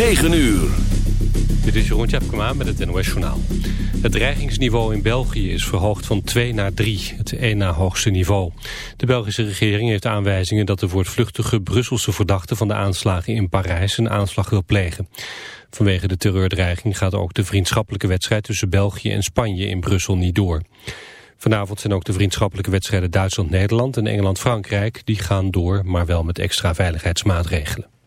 9 uur. Dit is Jeroen Tjepkema met het NOS Journaal. Het dreigingsniveau in België is verhoogd van 2 naar 3, het één na hoogste niveau. De Belgische regering heeft aanwijzingen dat de voortvluchtige Brusselse verdachte van de aanslagen in Parijs een aanslag wil plegen. Vanwege de terreurdreiging gaat ook de vriendschappelijke wedstrijd tussen België en Spanje in Brussel niet door. Vanavond zijn ook de vriendschappelijke wedstrijden Duitsland-Nederland en Engeland-Frankrijk. Die gaan door, maar wel met extra veiligheidsmaatregelen.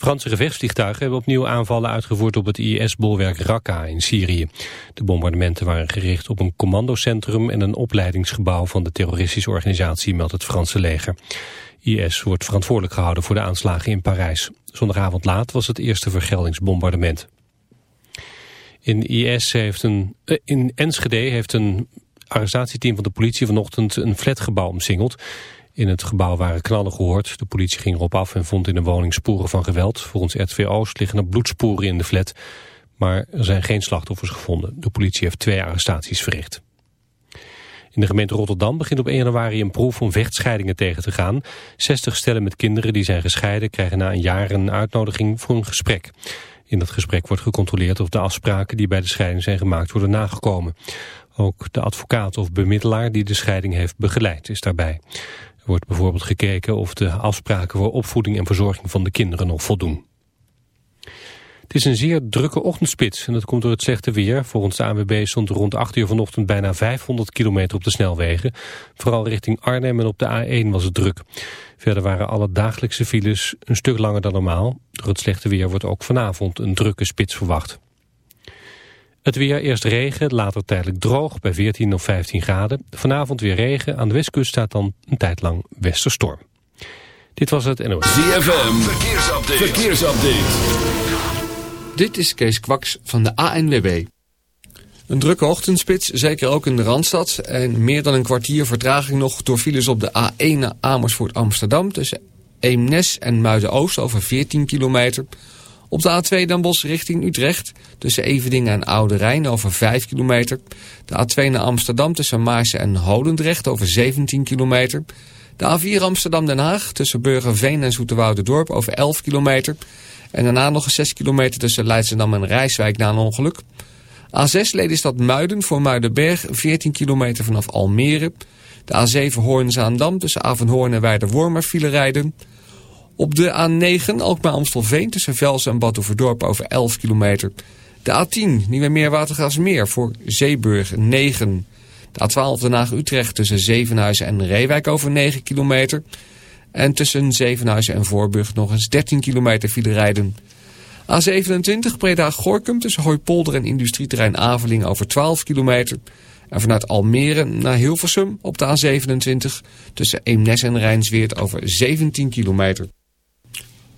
Franse gevechtsvliegtuigen hebben opnieuw aanvallen uitgevoerd op het IS-bolwerk Raqqa in Syrië. De bombardementen waren gericht op een commandocentrum en een opleidingsgebouw van de terroristische organisatie, meldt het Franse leger. IS wordt verantwoordelijk gehouden voor de aanslagen in Parijs. Zondagavond laat was het eerste vergeldingsbombardement. In, IS heeft een, eh, in Enschede heeft een arrestatieteam van de politie vanochtend een flatgebouw omsingeld. In het gebouw waren knallen gehoord. De politie ging erop af en vond in de woning sporen van geweld. Volgens RTVO's liggen er bloedsporen in de flat. Maar er zijn geen slachtoffers gevonden. De politie heeft twee arrestaties verricht. In de gemeente Rotterdam begint op 1 januari een proef om vechtscheidingen tegen te gaan. 60 stellen met kinderen die zijn gescheiden krijgen na een jaar een uitnodiging voor een gesprek. In dat gesprek wordt gecontroleerd of de afspraken die bij de scheiding zijn gemaakt worden nagekomen. Ook de advocaat of bemiddelaar die de scheiding heeft begeleid is daarbij. Er wordt bijvoorbeeld gekeken of de afspraken voor opvoeding en verzorging van de kinderen nog voldoen. Het is een zeer drukke ochtendspits en dat komt door het slechte weer. Volgens de ANWB stond rond 8 uur vanochtend bijna 500 kilometer op de snelwegen. Vooral richting Arnhem en op de A1 was het druk. Verder waren alle dagelijkse files een stuk langer dan normaal. Door het slechte weer wordt ook vanavond een drukke spits verwacht. Het weer, eerst regen, later tijdelijk droog bij 14 of 15 graden. Vanavond weer regen, aan de westkust staat dan een tijd lang westerstorm. Dit was het NOS. ZFM, verkeersupdate. verkeersupdate. Dit is Kees Kwaks van de ANWB. Een drukke ochtendspits, zeker ook in de Randstad. En meer dan een kwartier vertraging nog door files op de A1 naar Amersfoort Amsterdam... tussen Eemnes en Muiden-Oost over 14 kilometer... Op de A2 Dan Bosch richting Utrecht tussen Eveningen en Oude Rijn over 5 kilometer. De A2 naar Amsterdam tussen Maarsen en Holendrecht over 17 kilometer. De A4 Amsterdam-Den Haag tussen Burgerveen en Dorp over 11 kilometer. En daarna nog een 6 kilometer tussen Leidschendam en Rijswijk na een ongeluk. A6 Lelystad Muiden voor Muidenberg 14 kilometer vanaf Almere. De A7 Hoorn-Zaandam tussen Avenhoorn en Weiderwormer file rijden. Op de A9 Alkmaar-Amstelveen tussen Velsen en Badhoevedorp over 11 kilometer. De A10 Nieuwe Meerwatergasmeer voor Zeeburg 9. De A12 Den Haag-Utrecht tussen Zevenhuizen en Reewijk over 9 kilometer. En tussen Zevenhuizen en Voorburg nog eens 13 kilometer file rijden. A27 Breda-Gorkum tussen Hooipolder en industrieterrein Aveling over 12 kilometer. En vanuit Almere naar Hilversum op de A27 tussen Eemnes en Rijnsweert over 17 kilometer.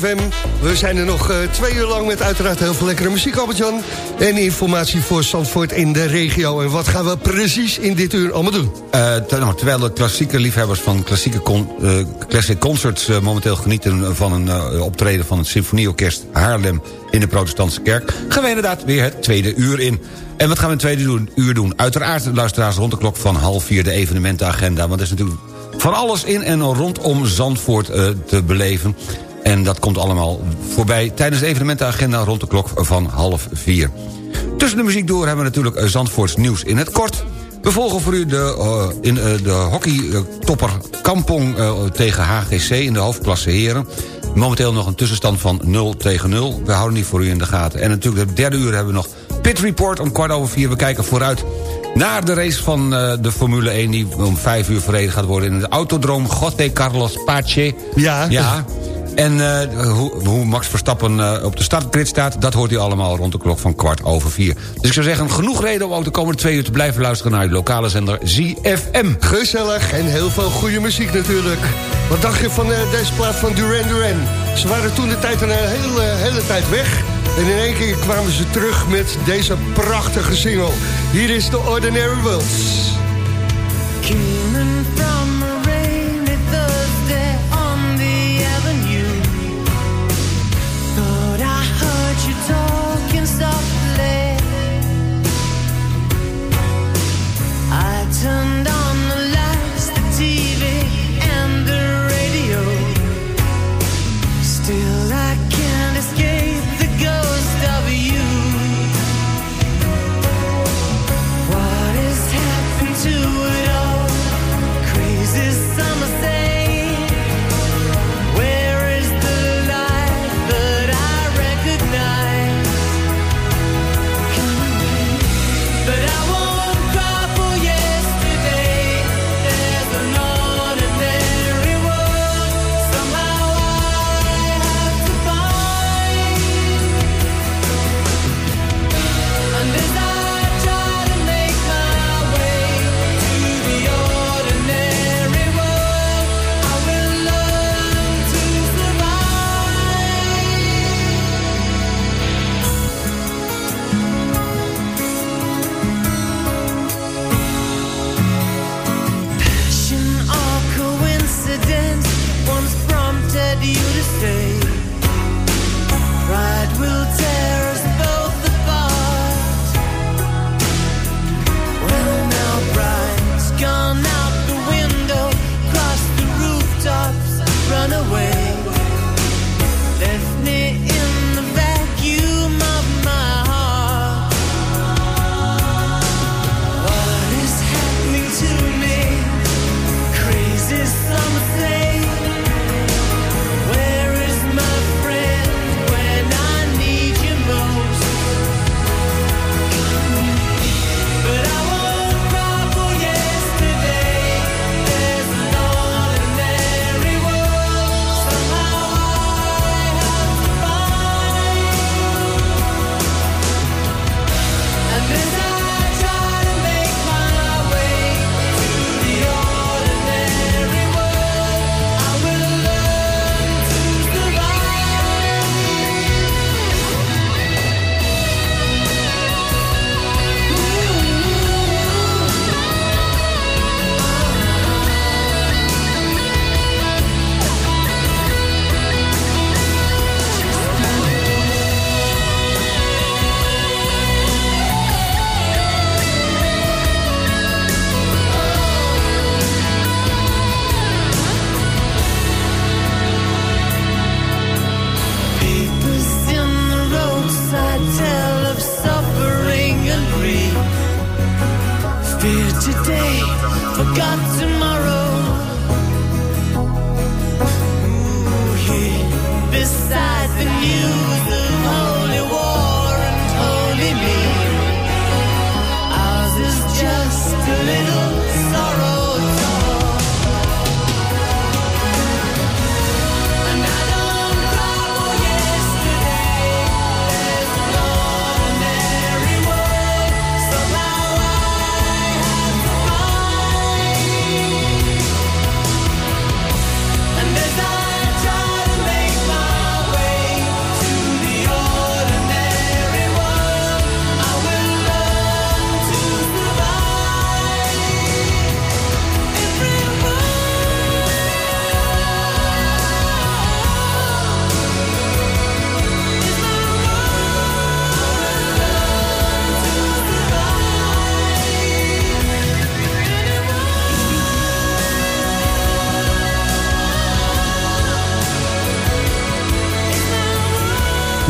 We zijn er nog uh, twee uur lang met uiteraard heel veel lekkere muziek, Albert-Jan. En informatie voor Zandvoort in de regio. En wat gaan we precies in dit uur allemaal doen? Uh, nou, terwijl de klassieke liefhebbers van klassieke con uh, classic concerts... momenteel genieten van een optreden van het Symfonieorkest Haarlem... in de protestantse kerk, gaan we inderdaad weer het tweede uur in. En wat gaan we het tweede uur doen? Uiteraard, luisteraars, rond de klok van half vier de evenementenagenda. Want er is natuurlijk van alles in en rondom Zandvoort te beleven. En dat komt allemaal voorbij tijdens de evenementenagenda rond de klok van half vier. Tussen de muziek door hebben we natuurlijk eh, Zandvoorts nieuws in het kort. We volgen voor u de, uh, in, uh, de hockeytopper Kampong uh, tegen HGC in de hoofdklasse heren. Momenteel nog een tussenstand van 0 tegen 0. We houden die voor u in de gaten. En natuurlijk de derde uur hebben we nog Pit Report om kwart over vier. We kijken vooruit naar de race van de Formule 1... die om vijf uur verreden gaat worden in de autodroom José Carlos Pache. Ja. ja. En uh, hoe, hoe, Max Verstappen uh, op de startgrid staat... dat hoort u allemaal rond de klok van kwart over vier. Dus ik zou zeggen, genoeg reden om ook de komende twee uur... te blijven luisteren naar uw lokale zender ZFM. Gezellig en heel veel goede muziek natuurlijk. Wat dacht je van uh, deze plaat van Duran Duran? Ze waren toen de tijd een hele, hele tijd weg... En in één keer kwamen ze terug met deze prachtige single. Hier is The Ordinary Worlds. turned on.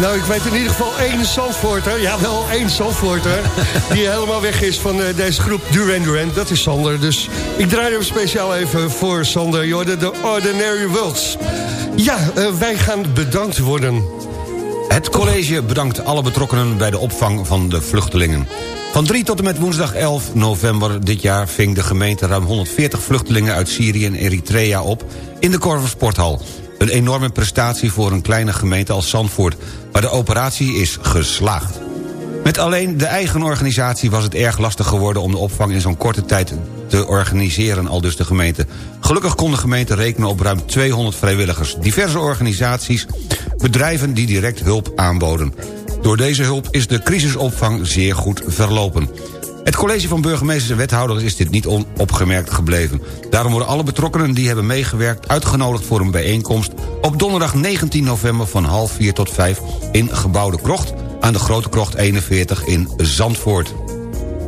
Nou, ik weet in ieder geval één Zandvoorter. Ja, wel één Zandvoorter. die helemaal weg is van uh, deze groep Duran Duran. Dat is Sander. Dus ik draai hem speciaal even voor Sander. De Ordinary Worlds. Ja, uh, wij gaan bedankt worden. Het college bedankt alle betrokkenen bij de opvang van de vluchtelingen. Van 3 tot en met woensdag 11 november dit jaar... ving de gemeente ruim 140 vluchtelingen uit Syrië en Eritrea op... in de Korver Sporthal. Een enorme prestatie voor een kleine gemeente als Zandvoort... maar de operatie is geslaagd. Met alleen de eigen organisatie was het erg lastig geworden... om de opvang in zo'n korte tijd te organiseren, al dus de gemeente. Gelukkig kon de gemeente rekenen op ruim 200 vrijwilligers... diverse organisaties, bedrijven die direct hulp aanboden. Door deze hulp is de crisisopvang zeer goed verlopen. Het college van burgemeesters en wethouders is dit niet onopgemerkt gebleven. Daarom worden alle betrokkenen die hebben meegewerkt... uitgenodigd voor een bijeenkomst op donderdag 19 november... van half vier tot vijf in Gebouwde Krocht... aan de Grote Krocht 41 in Zandvoort.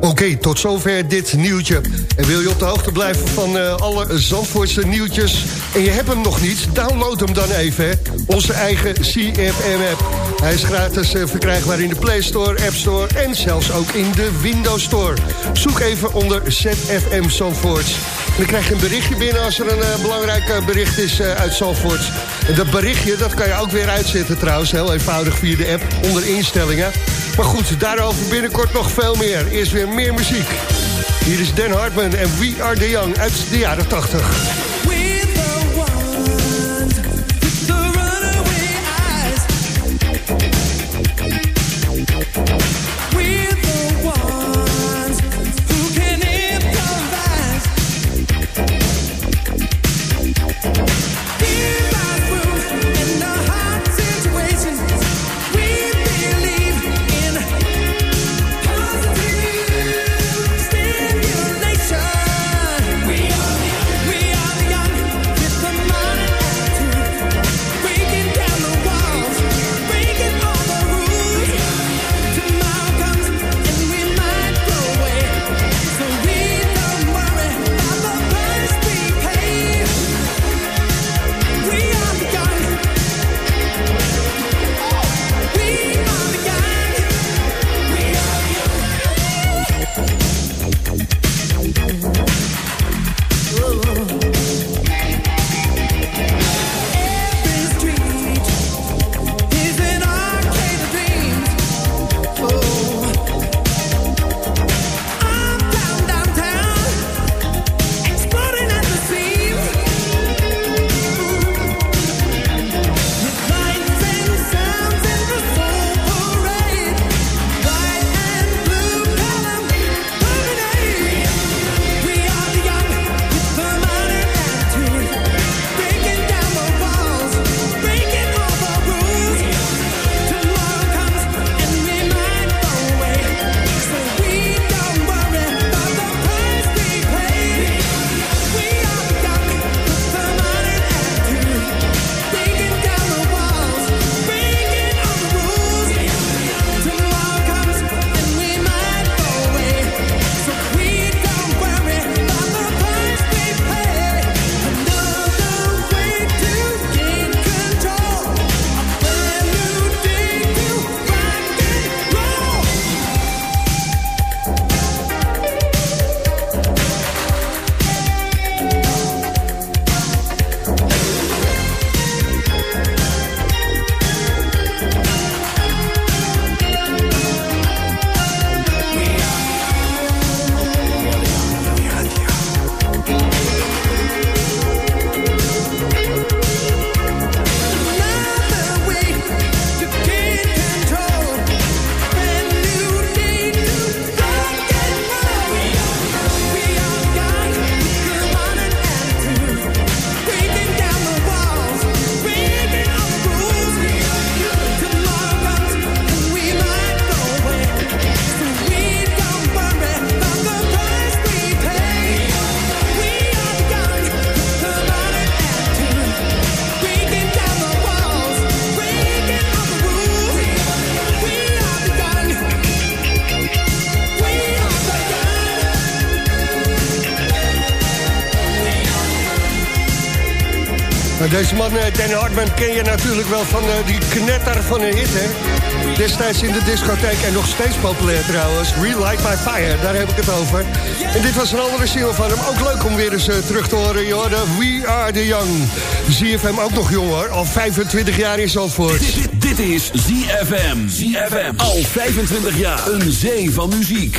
Oké, tot zover dit nieuwtje. En wil je op de hoogte blijven van uh, alle Zandvoortse nieuwtjes... en je hebt hem nog niet, download hem dan even. Hè? Onze eigen CFM-app. Hij is gratis uh, verkrijgbaar in de Play Store, App Store... en zelfs ook in de Windows Store. Zoek even onder ZFM Zandvoorts. Dan krijg je een berichtje binnen als er een uh, belangrijk bericht is uit Zandvoorts. En dat berichtje dat kan je ook weer uitzetten trouwens. Heel eenvoudig via de app onder instellingen. Maar goed, daarover binnenkort nog veel meer. Eerst weer meer muziek. Hier is Dan Hartman en We Are The Young uit de jaren 80. Eh, Danny Hartman, ken je natuurlijk wel van eh, die knetter van een hit, hè? Destijds in de discotheek en nog steeds populair trouwens. Relight My Fire, daar heb ik het over. En dit was een andere single van hem. Ook leuk om weer eens eh, terug te horen. Hoorde We Are The Young. ZFM ook nog jong hoor. Al 25 jaar in Zandvoort. Dit, dit is ZFM. ZFM. Al 25 jaar. Een zee van muziek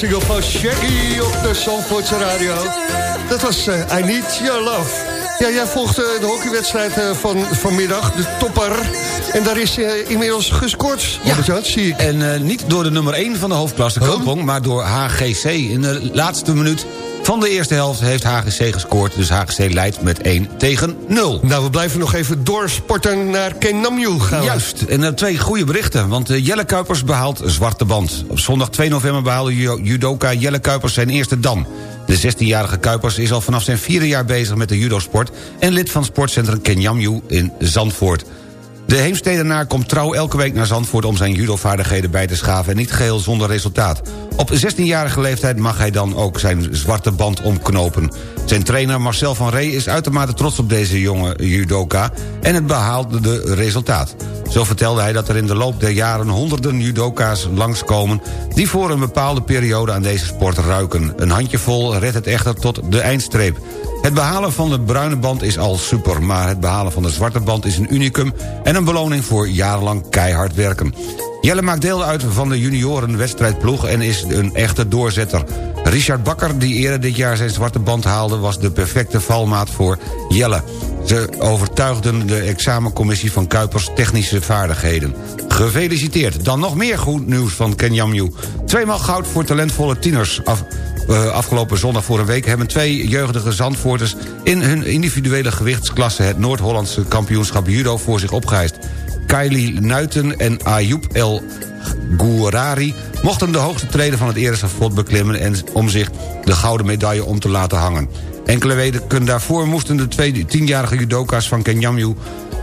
Deze single van Shaggy op de Zandvoortse radio. Dat was uh, I Need Your Love. Ja, jij volgt uh, de hockeywedstrijd uh, van vanmiddag, de topper. En daar is inmiddels gescoord, ja. Albert zie ik. En niet door de nummer 1 van de hoofdklasse, oh. Kampong... maar door HGC. In de laatste minuut van de eerste helft heeft HGC gescoord. Dus HGC leidt met 1 tegen 0. Nou, we blijven nog even doorsporten naar Kenamju gaan. Juist, en uh, twee goede berichten. Want uh, Jelle Kuipers behaalt zwarte band. Op zondag 2 november behaalde judoka Jelle Kuipers zijn eerste dan. De 16-jarige Kuipers is al vanaf zijn vierde jaar bezig met de judosport... en lid van sportcentrum Kenyamju in Zandvoort. De Heemstedenaar komt trouw elke week naar Zandvoort... om zijn judovaardigheden bij te schaven en niet geheel zonder resultaat. Op 16-jarige leeftijd mag hij dan ook zijn zwarte band omknopen. Zijn trainer Marcel van Rey is uitermate trots op deze jonge judoka... en het behaalde resultaat. Zo vertelde hij dat er in de loop der jaren honderden judoka's langskomen... die voor een bepaalde periode aan deze sport ruiken. Een handjevol redt het echter tot de eindstreep. Het behalen van de bruine band is al super... maar het behalen van de zwarte band is een unicum... en een beloning voor jarenlang keihard werken. Jelle maakt deel uit van de juniorenwedstrijdploeg... en is een echte doorzetter. Richard Bakker, die eerder dit jaar zijn zwarte band haalde... was de perfecte valmaat voor Jelle. Ze overtuigden de examencommissie van Kuipers technische vaardigheden. Gefeliciteerd. Dan nog meer goed nieuws van Kenyamju. Tweemaal goud voor talentvolle tieners. Af, uh, afgelopen zondag voor een week hebben twee jeugdige Zandvoorters... in hun individuele gewichtsklasse het Noord-Hollandse kampioenschap judo voor zich opgeheist. Kylie Nuiten en Ayoub El Gourari mochten de hoogste treden van het ereschafot beklimmen... En om zich de gouden medaille om te laten hangen. Enkele weken daarvoor moesten de twee tienjarige judoka's van Kenyamju...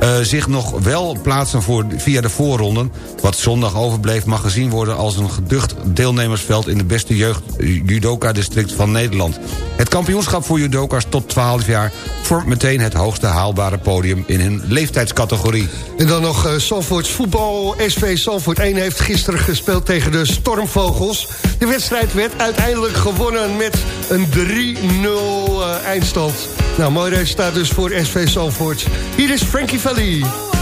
Uh, zich nog wel plaatsen voor, via de voorronden. Wat zondag overbleef mag gezien worden als een geducht deelnemersveld... in de beste jeugd judoka-district van Nederland. Het kampioenschap voor judoka's tot 12 jaar... vormt meteen het hoogste haalbare podium in hun leeftijdscategorie. En dan nog uh, voetbal. SV Zandvoort 1 heeft gisteren gespeeld tegen de Stormvogels. De wedstrijd werd uiteindelijk gewonnen met een 3-0 uh, eindstand. Nou, mooi resultaat dus voor SV Zandvoort. Hier is Frankie Italy.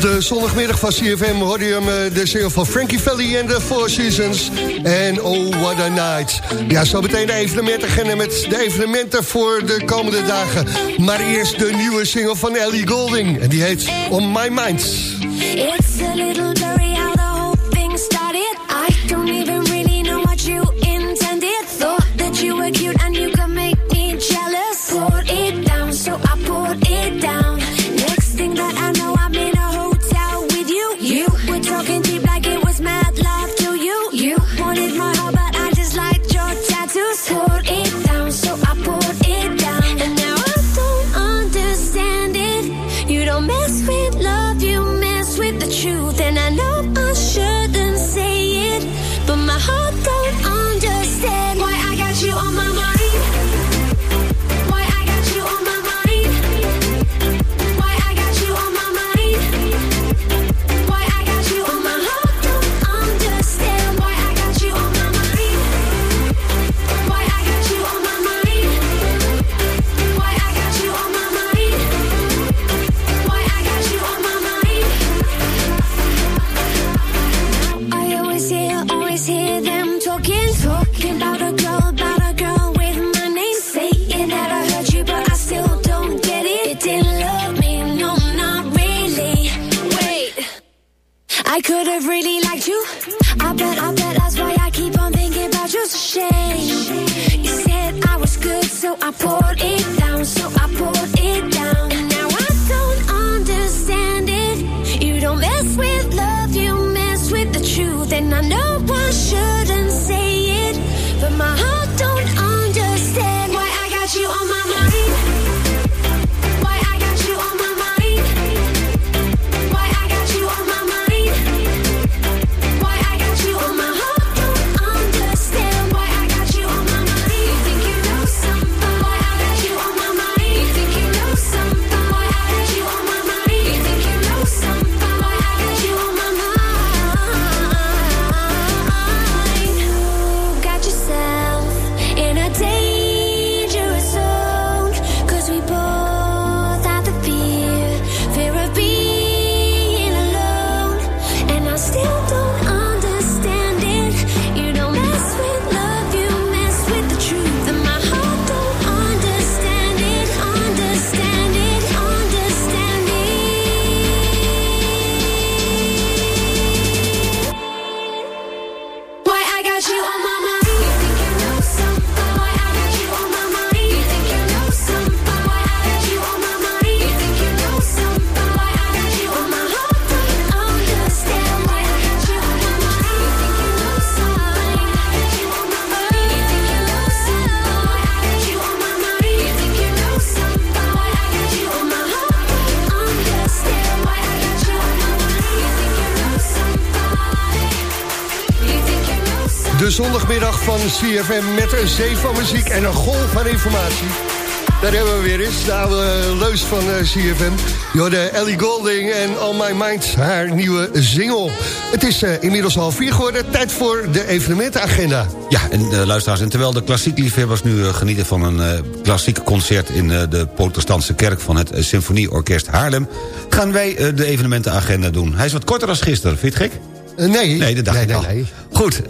Valley. zondagmiddag van CFM hoorde je hem eh, de single van Frankie Valley en de Four Seasons. En Oh What a Night. Ja, zo meteen de evenementen met de evenementen voor de komende dagen. Maar eerst de nieuwe single van Ellie Golding. En die heet On My Mind. Zondagmiddag van CFM met een zee van muziek en een golf van informatie. Daar hebben we weer eens, de oude leus van eh, CFM. Jorde Ellie Golding en All My Mind, haar nieuwe single. Het is eh, inmiddels half vier geworden, tijd voor de evenementenagenda. Ja, en uh, luisteraars, en terwijl de klassiek liefhebbers nu genieten van een klassiek concert... in de protestantse kerk van het Symfonieorkest Haarlem... gaan wij de evenementenagenda doen. Hij is wat korter dan gisteren, vind je het gek? Nee. Nee, dat dacht nee, ik al. nee. Goed,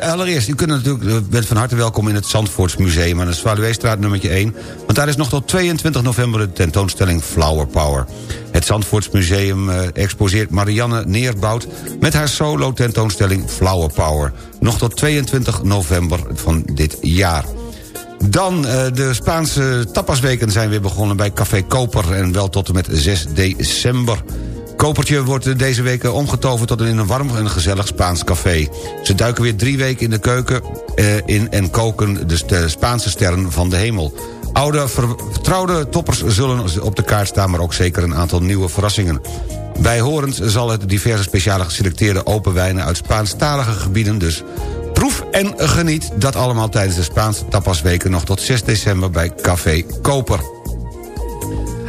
allereerst, u kunt natuurlijk, bent van harte welkom in het Zandvoortsmuseum... aan de Zwaluweestraat nummertje 1. Want daar is nog tot 22 november de tentoonstelling Flower Power. Het Zandvoortsmuseum exposeert Marianne Neerbout... met haar solo tentoonstelling Flower Power. Nog tot 22 november van dit jaar. Dan uh, de Spaanse tapasweken zijn weer begonnen bij Café Koper... en wel tot en met 6 december. Kopertje wordt deze week omgetoverd tot een warm en gezellig Spaans café. Ze duiken weer drie weken in de keuken uh, in en koken de Spaanse sterren van de hemel. Oude vertrouwde toppers zullen op de kaart staan... maar ook zeker een aantal nieuwe verrassingen. Bijhorend zal het diverse speciale geselecteerde open wijnen... uit Spaanstalige gebieden dus proef en geniet. Dat allemaal tijdens de Spaanse tapasweken nog tot 6 december bij Café Koper.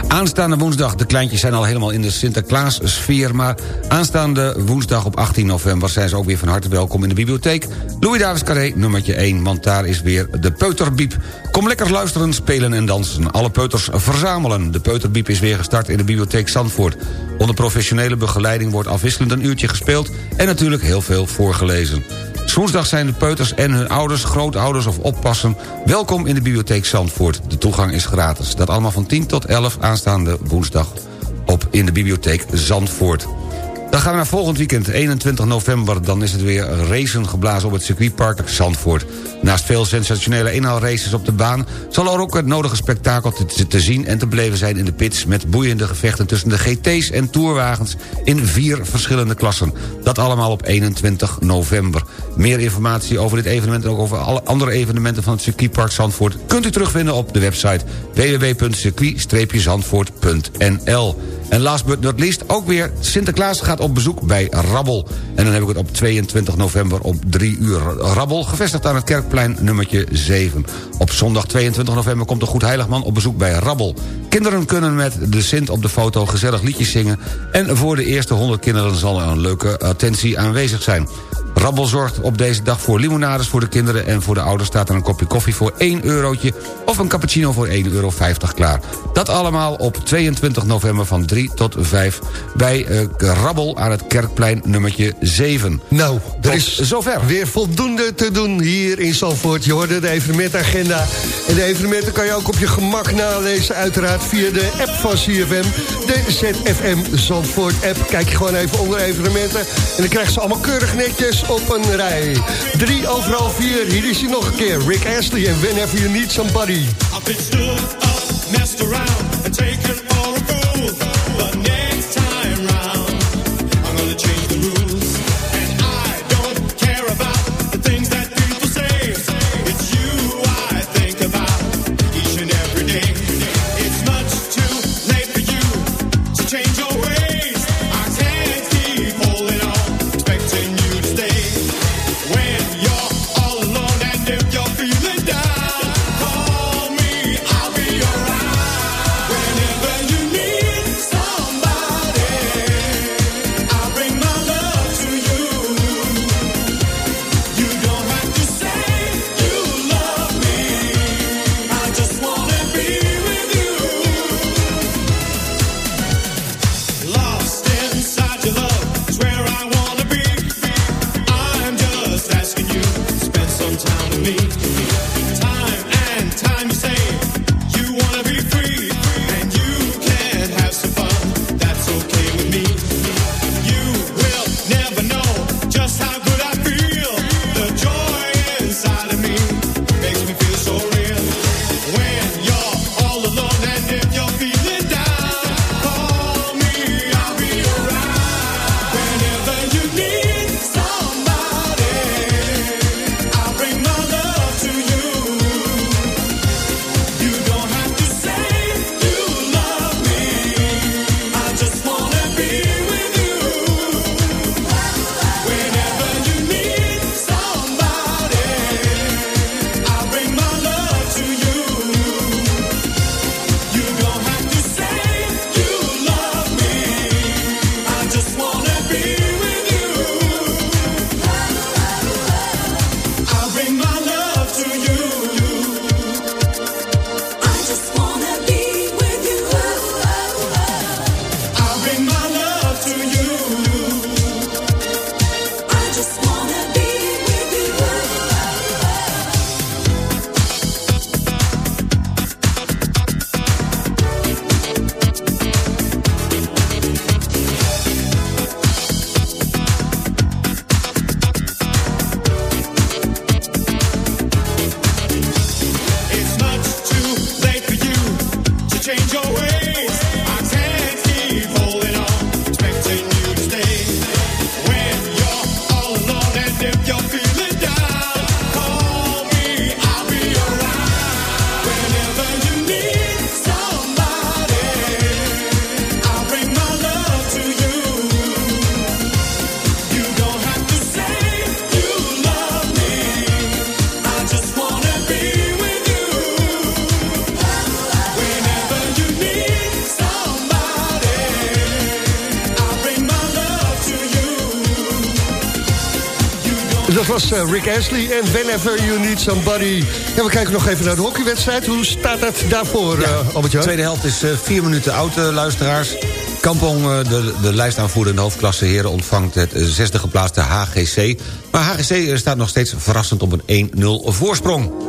Aanstaande woensdag, de kleintjes zijn al helemaal in de Sinterklaas-sfeer... maar aanstaande woensdag op 18 november zijn ze ook weer van harte welkom in de bibliotheek. Louis Davis Carré, nummertje 1, want daar is weer de Peuterbiep. Kom lekker luisteren, spelen en dansen. Alle peuters verzamelen. De Peuterbiep is weer gestart in de bibliotheek Zandvoort. Onder professionele begeleiding wordt afwisselend een uurtje gespeeld... en natuurlijk heel veel voorgelezen. Woensdag zijn de peuters en hun ouders, grootouders of oppassen... welkom in de bibliotheek Zandvoort. De toegang is gratis. Dat allemaal van 10 tot 11 aanstaande woensdag op in de bibliotheek Zandvoort. Dan gaan we naar volgend weekend, 21 november. Dan is het weer racen geblazen op het circuitpark Zandvoort. Naast veel sensationele inhaalraces op de baan... zal er ook het nodige spektakel te, te zien en te beleven zijn in de pits... met boeiende gevechten tussen de GT's en tourwagens... in vier verschillende klassen. Dat allemaal op 21 november. Meer informatie over dit evenement... en ook over alle andere evenementen van het circuitpark Zandvoort... kunt u terugvinden op de website www.circuit-zandvoort.nl. En last but not least, ook weer Sinterklaas gaat op bezoek bij Rabbel. En dan heb ik het op 22 november op 3 uur. Rabbel, gevestigd aan het Kerkplein nummertje 7. Op zondag 22 november komt de Goed Heiligman op bezoek bij Rabbel. Kinderen kunnen met de Sint op de foto gezellig liedjes zingen... en voor de eerste 100 kinderen zal er een leuke attentie aanwezig zijn. Rabbel zorgt op deze dag voor limonades voor de kinderen... en voor de ouders staat er een kopje koffie voor 1 eurotje... of een cappuccino voor 1,50 euro klaar. Dat allemaal op 22 november van 3 tot 5 bij eh, uh, Rabbel aan het Kerkplein nummertje 7. Nou, er is zover. weer voldoende te doen hier in Zalvoort. Je hoorde de evenementagenda. En de evenementen kan je ook op je gemak nalezen uiteraard via de app van CFM. De ZFM Zandvoort app. Kijk je gewoon even onder evenementen. En dan krijg je ze allemaal keurig netjes op een rij. 3 overal vier. Hier is hij nog een keer. Rick Astley en Whenever You Need Somebody. I've stood up, messed around and taken all never, never. Ashley en Whenever You Need Somebody. Ja, we kijken nog even naar de hockeywedstrijd. Hoe staat dat daarvoor, ja, eh, De tweede helft is uh, vier minuten oud, eh, luisteraars. Kampong, de, de lijstaanvoerder in hoofdklasse heren... ontvangt het zesde geplaatste HGC. Maar HGC staat nog steeds verrassend op een 1-0 voorsprong.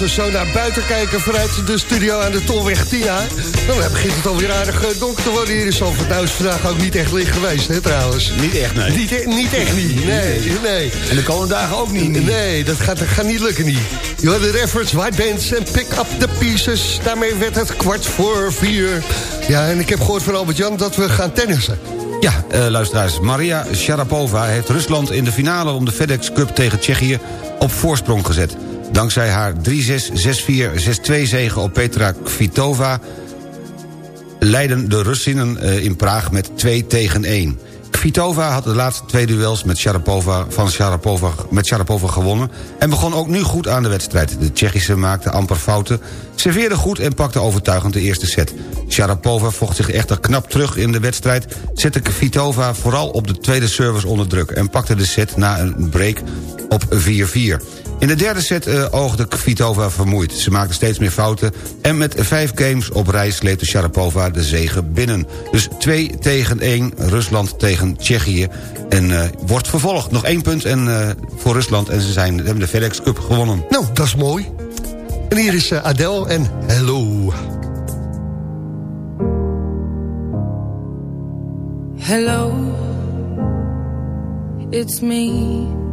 als we zo naar buiten kijken vanuit de studio aan de Tolweg Tina... dan begint het alweer aardig eh, donker te worden hier in Zandvoort. Nou is vandaag ook niet echt licht geweest, hè trouwens. Niet echt, nee. Niet, e- niet echt niet, nee, nee. En de komende dagen ook niet. Nee, dat gaat, dat gaat niet lukken niet. Je had de Reference White Bands en Pick Up The Pieces. Daarmee werd het kwart voor vier. Ja, en ik heb gehoord van Albert-Jan dat we gaan tennissen. Ja, eh, luisteraars. Maria Sharapova heeft Rusland in de finale om de FedEx Cup tegen Tsjechië op voorsprong gezet. Dankzij haar 3-6, 6-4, 6-2 zege op Petra Kvitova... leiden de Russinnen eh, in Praag met 2 tegen 1. Kvitova had de laatste twee duels met Sharapova, van Sharapova, met Sharapova gewonnen... en begon ook nu goed aan de wedstrijd. De Tsjechische maakte amper fouten, serveerde goed en pakte overtuigend de eerste set. Sharapova vocht zich echter knap terug in de wedstrijd... zette Kvitova vooral op de tweede service onder druk... en pakte de set na een break op 4-4. In de derde set uh, oogde Kvitova vermoeid. Ze maakte steeds meer fouten en met vijf games op rij sleepte Sharapova de zegen binnen. Dus 2 tegen 1, Rusland tegen Tsjechië. En uh, wordt vervolgd. Nog één punt en, uh, voor Rusland en ze zijn, hebben de FedEx Cup gewonnen. Nou, dat is mooi. En hier is Adele en Hello. Hello, it's me.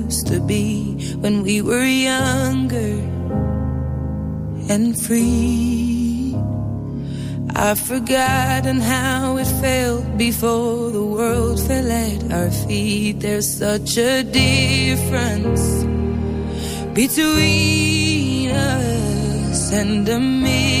used to be when we were younger and free. I've forgotten how it felt before the world fell at our feet. There's such a difference between us and a million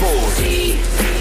Zandvoort.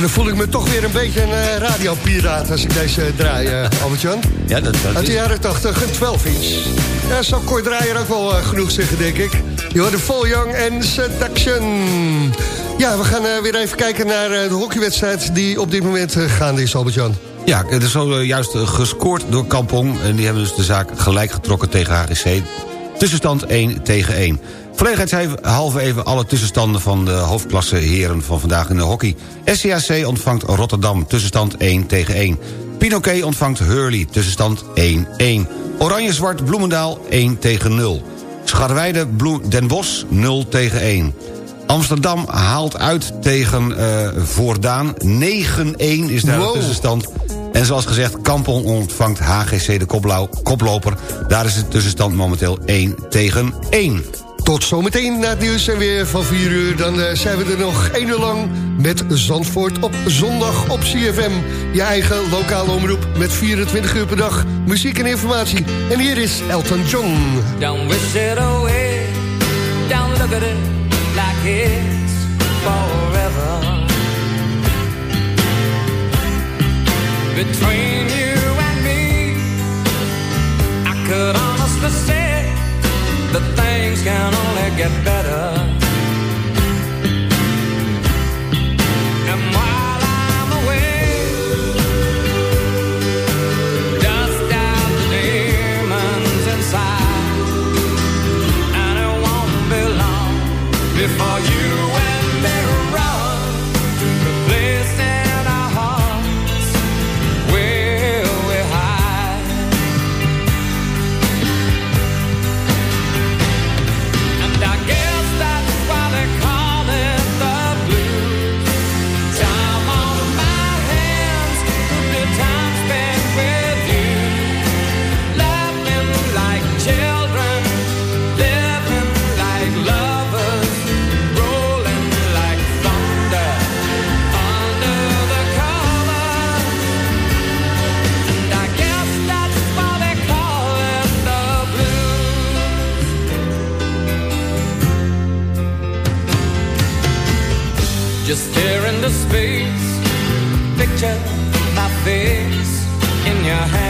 Ja, dan voel ik me toch weer een beetje een uh, radiopiraat als ik deze draai, uh, Albert-Jan. Ja, dat, dat Uit de jaren 80, een 12 inch. Ja, zou Cor Draaier ook wel eh, genoeg zeggen, denk ik. Je hoorde Vol Young en Seduction. Ja, we gaan eh, weer even kijken naar eh, de hockeywedstrijd... die op dit moment eh, gaande is, Albert-Jan. Ja, het is zojuist eh, gescoord door Kampong. En die hebben dus de zaak gelijk getrokken tegen HGC. Tussenstand 1 tegen 1. Verlegenheidshalve even alle tussenstanden van de hoofdklasse heren van vandaag in de hockey. SCAC ontvangt Rotterdam, tussenstand 1 tegen 1. Pinoquet ontvangt Hurley, tussenstand 1-1. Oranje-zwart Bloemendaal 1 tegen 0. Scharweide Den Bosch 0 tegen 1. Amsterdam haalt uit tegen eh Voordaan. 9-1 is daar Wow. de tussenstand. En zoals gezegd, Kampong ontvangt HGC de koploper. Daar is de tussenstand momenteel 1 tegen 1. Tot zometeen na het nieuws en weer van 4 uur. Dan eh, zijn we er nog één uur lang met Zandvoort op zondag op CFM. Je eigen lokale omroep met 24 uur per dag muziek en informatie. En hier is Elton John. Don't wish it away. Don't look at it like it's forever. Between you and me, I could honestly say that things can only get better. Just stare into space, picture my face in your hands.